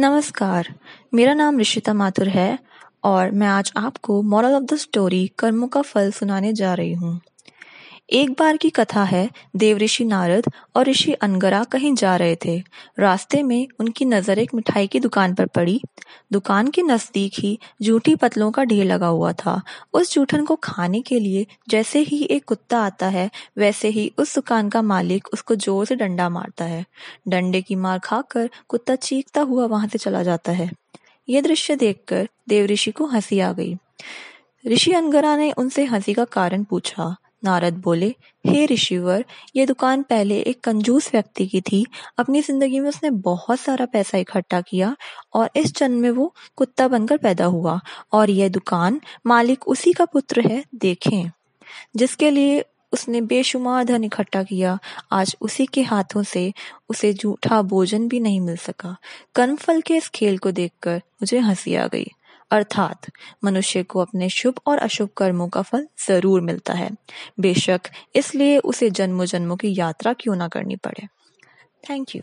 नमस्कार। मेरा नाम ऋषिता माथुर है और मैं आज आपको मॉरल ऑफ़ द स्टोरी कर्मों का फल सुनाने जा रही हूँ। एक बार की कथा है, देव ऋषि नारद और ऋषि अनगरा कहीं जा रहे थे। रास्ते में उनकी नज़र एक मिठाई की दुकान पर पड़ी। दुकान के नज़दीक ही जूठी पतलों का ढेर लगा हुआ था। उस जूठन को खाने के लिए जैसे ही एक कुत्ता आता है, वैसे ही उस दुकान का मालिक उसको ज़ोर से डंडा मारता है। डंडे की मार खाकर कुत्ता चीखता हुआ वहाँ से चला जाता है। यह दृश्य देखकर देव ऋषि को हँसी आ गई। ऋषि अनगरा ने उनसे हँसी का कारण पूछा। नारद बोले, हे ऋषिवर, ये दुकान पहले एक कंजूस व्यक्ति की थी। अपनी ज़िंदगी में उसने बहुत सारा पैसा इकट्ठा किया और इस जन्म में वो कुत्ता बनकर पैदा हुआ और यह दुकान मालिक उसी का पुत्र है, देखें। जिसके लिए उसने बेशुमार धन इकट्ठा किया, आज उसी के हाथों से उसे झूठा भोजन भी नहीं मिल सका। कर्मफल के इस खेल को देखकर मुझे हँसी आ गई। अर्थात मनुष्य को अपने शुभ और अशुभ कर्मों का फल ज़रूर मिलता है। बेशक इसलिए उसे जन्मों जन्मों की यात्रा क्यों ना करनी पड़े। Thank you